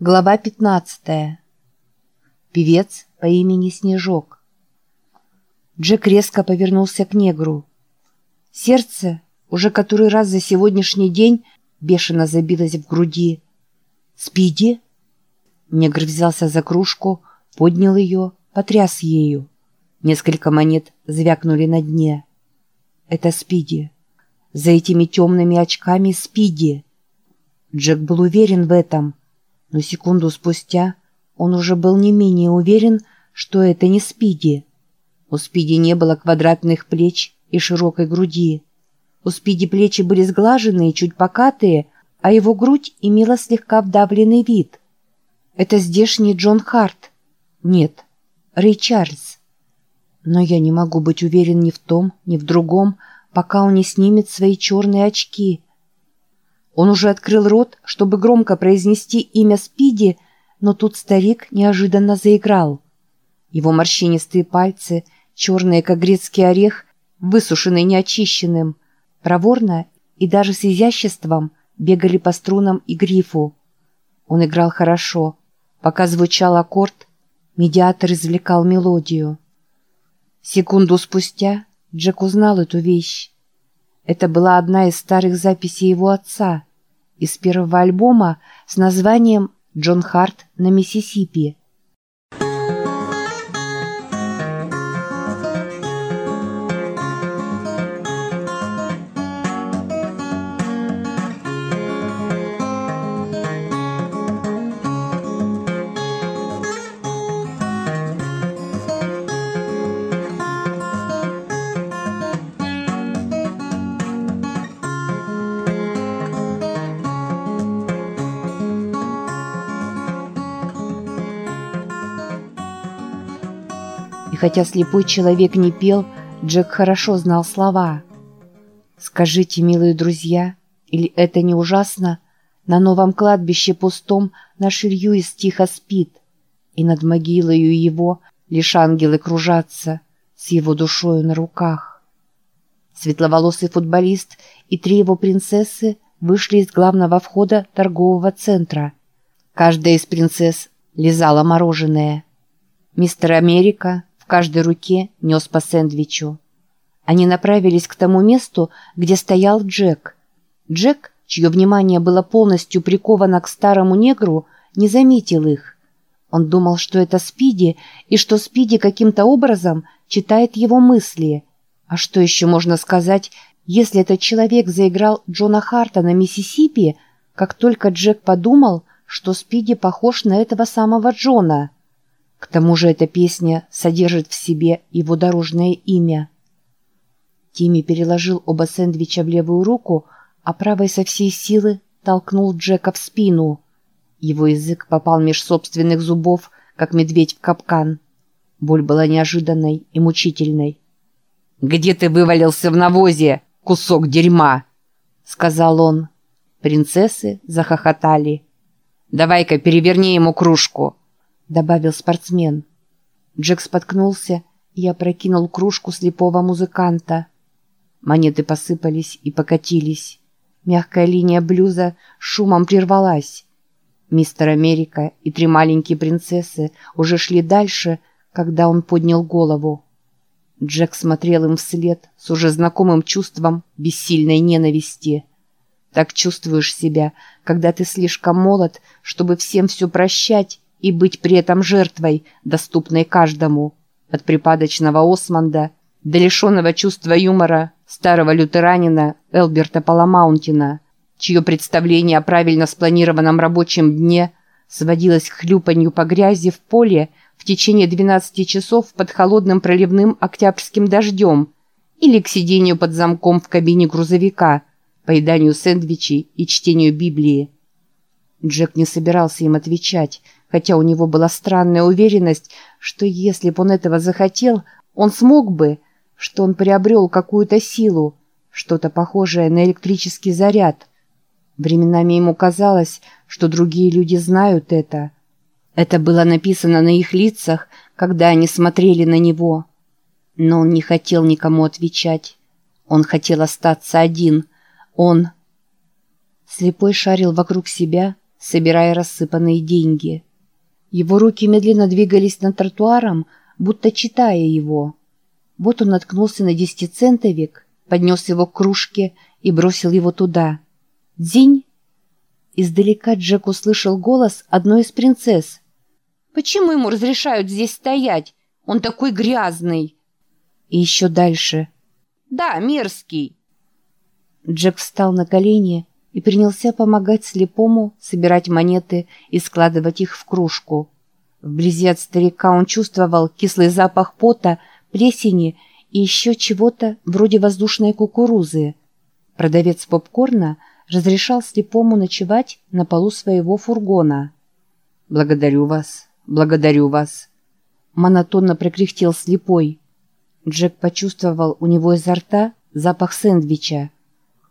Глава 15. Певец по имени Снежок. Джек резко повернулся к негру. Сердце, уже который раз за сегодняшний день, бешено забилось в груди. «Спиди?» Негр взялся за кружку, поднял ее, потряс ею. Несколько монет звякнули на дне. «Это Спиди. За этими темными очками Спиди». Джек был уверен в этом – но секунду спустя он уже был не менее уверен, что это не Спиди. У Спиди не было квадратных плеч и широкой груди. У Спиди плечи были сглаженные, чуть покатые, а его грудь имела слегка вдавленный вид. Это здешний Джон Харт. Нет, Рэй Чарльз. Но я не могу быть уверен ни в том, ни в другом, пока он не снимет свои черные очки — он уже открыл рот, чтобы громко произнести имя Спиди, но тут старик неожиданно заиграл. Его морщинистые пальцы, черные, как грецкий орех, высушенные неочищенным, проворно и даже с изяществом бегали по струнам и грифу. Он играл хорошо. Пока звучал аккорд, медиатор извлекал мелодию. Секунду спустя Джек узнал эту вещь. Это была одна из старых записей его отца — из первого альбома с названием «Джон Харт на Миссисипи». Хотя слепой человек не пел, Джек хорошо знал слова. «Скажите, милые друзья, или это не ужасно? На новом кладбище пустом наш Льюис тихо спит, и над могилою его лишь ангелы кружатся с его душою на руках». Светловолосый футболист и три его принцессы вышли из главного входа торгового центра. Каждая из принцесс лизала мороженое. Мистер Америка, каждой руке нес по сэндвичу. Они направились к тому месту, где стоял Джек. Джек, чье внимание было полностью приковано к старому негру, не заметил их. Он думал, что это Спиди, и что Спиди каким-то образом читает его мысли. А что еще можно сказать, если этот человек заиграл Джона Харта на Миссисипи, как только Джек подумал, что Спиди похож на этого самого Джона – к тому же эта песня содержит в себе его дорожное имя. Тимми переложил оба сэндвича в левую руку, а правой со всей силы толкнул Джека в спину. Его язык попал меж собственных зубов, как медведь в капкан. Боль была неожиданной и мучительной. «Где ты вывалился в навозе, кусок дерьма?» — сказал он. Принцессы захохотали. «Давай-ка переверни ему кружку», — добавил спортсмен. Джек споткнулся и опрокинул кружку слепого музыканта. Монеты посыпались и покатились. Мягкая линия блюза шумом прервалась. Мистер Америка и три маленькие принцессы уже шли дальше, когда он поднял голову. Джек смотрел им вслед с уже знакомым чувством бессильной ненависти. Так чувствуешь себя, когда ты слишком молод, чтобы всем все прощать и быть при этом жертвой, доступной каждому, от припадочного Османда до лишенного чувства юмора старого лютеранина Элберта Паламаунтина, чье представление о правильно спланированном рабочем дне сводилось к хлюпанью по грязи в поле в течение 12 часов под холодным проливным октябрьским дождем или к сидению под замком в кабине грузовика, поеданию сэндвичей и чтению Библии. Джек не собирался им отвечать, хотя у него была странная уверенность, что если бы он этого захотел, он смог бы, что он приобрел какую-то силу, что-то похожее на электрический заряд. Временами ему казалось, что другие люди знают это. Это было написано на их лицах, когда они смотрели на него. Но он не хотел никому отвечать. Он хотел остаться один. Он... Слепой шарил вокруг себя, собирая рассыпанные деньги. Его руки медленно двигались над тротуаром, будто читая его. Вот он наткнулся на десятицентовик, поднес его к кружке и бросил его туда. «Дзинь!» Издалека Джек услышал голос одной из принцесс. «Почему ему разрешают здесь стоять? Он такой грязный!» И еще дальше. «Да, мерзкий!» Джек встал на колени и принялся помогать слепому собирать монеты и складывать их в кружку. Вблизи от старика он чувствовал кислый запах пота, плесени и еще чего-то вроде воздушной кукурузы. Продавец попкорна разрешал слепому ночевать на полу своего фургона. «Благодарю вас, благодарю вас», — монотонно прокряхтел слепой. Джек почувствовал у него изо рта запах сэндвича.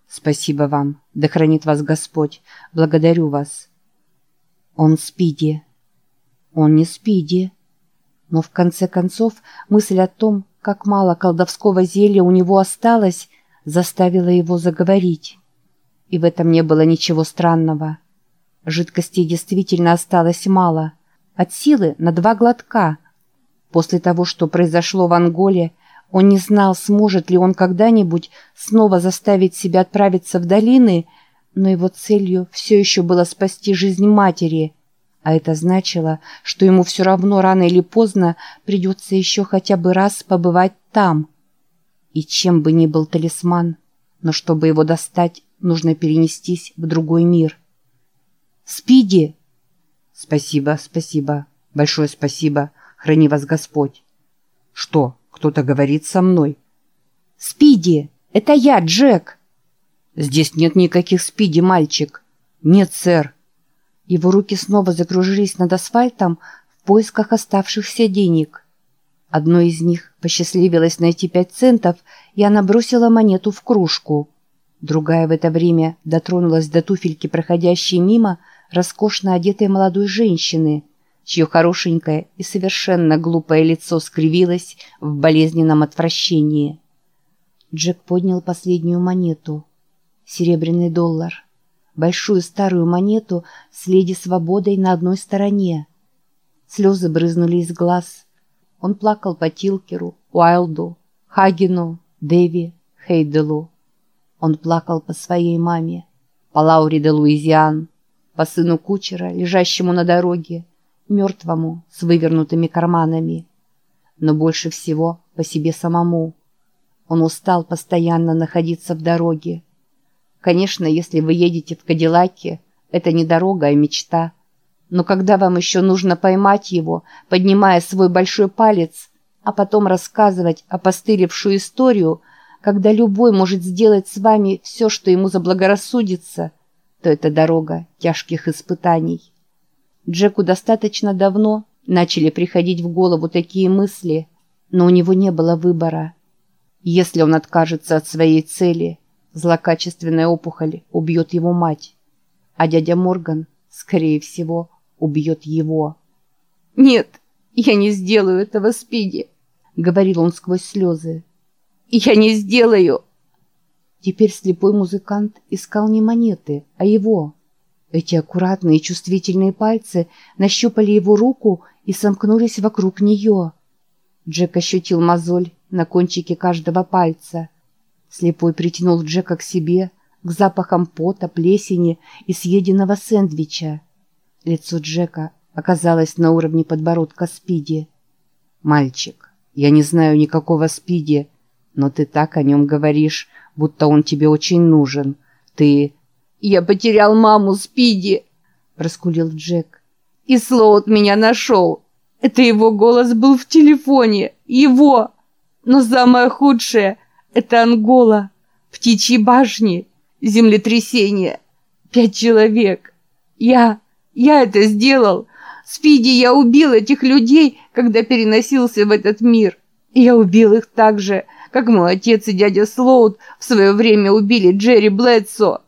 «Спасибо вам, да хранит вас Господь, благодарю вас». «Он Спиди». «Он не Спиди». Но в конце концов мысль о том, как мало колдовского зелья у него осталось, заставила его заговорить. И в этом не было ничего странного. Жидкости действительно осталось мало. От силы на два глотка. После того, что произошло в Анголе, он не знал, сможет ли он когда-нибудь снова заставить себя отправиться в долины, но его целью все еще было спасти жизнь матери, а это значило, что ему все равно рано или поздно придется еще хотя бы раз побывать там. И чем бы ни был талисман, но чтобы его достать, нужно перенестись в другой мир. «Спиди!» «Спасибо, спасибо, большое спасибо, храни вас Господь!» «Что?» Кто-то говорит со мной. «Спиди! Это я, Джек!» «Здесь нет никаких спиди, мальчик!» «Нет, сэр!» Его руки снова закружились над асфальтом в поисках оставшихся денег. Одной из них посчастливилось найти пять центов, и она бросила монету в кружку. Другая в это время дотронулась до туфельки, проходящей мимо, роскошно одетой молодой женщины – чье хорошенькое и совершенно глупое лицо скривилось в болезненном отвращении. Джек поднял последнюю монету. Серебряный доллар. Большую старую монету с леди свободой на одной стороне. Слезы брызнули из глаз. Он плакал по Тилкеру, Уайлду, Хагину, Дэви, Хейделу. Он плакал по своей маме, по Лауре де Луизиан, по сыну кучера, лежащему на дороге, мертвому с вывернутыми карманами. Но больше всего по себе самому. Он устал постоянно находиться в дороге. Конечно, если вы едете в Кадиллаке, это не дорога, а мечта. Но когда вам еще нужно поймать его, поднимая свой большой палец, а потом рассказывать опостылевшую историю, когда любой может сделать с вами все, что ему заблагорассудится, то это дорога тяжких испытаний. Джеку достаточно давно начали приходить в голову такие мысли, но у него не было выбора. Если он откажется от своей цели, злокачественная опухоль убьет его мать, а дядя Морган, скорее всего, убьет его. «Нет, я не сделаю этого, Спиди», — говорил он сквозь слезы. «Я не сделаю!» Теперь слепой музыкант искал не монеты, а его. Эти аккуратные чувствительные пальцы нащупали его руку и сомкнулись вокруг нее. Джек ощутил мозоль на кончике каждого пальца. Слепой притянул Джека к себе, к запахам пота, плесени и съеденного сэндвича. Лицо Джека оказалось на уровне подбородка Спиди. «Мальчик, я не знаю никакого Спиди, но ты так о нем говоришь, будто он тебе очень нужен. Ты...» «Я потерял маму Спиди», — раскулил Джек. «И Слоут меня нашел. Это его голос был в телефоне. Его! Но самое худшее — это Ангола, птичьи башни, землетрясение. Пять человек. Я... я это сделал. Спиди, я убил этих людей, когда переносился в этот мир. Я убил их так же, как мой отец и дядя Слоут в свое время убили Джерри Блэдсо.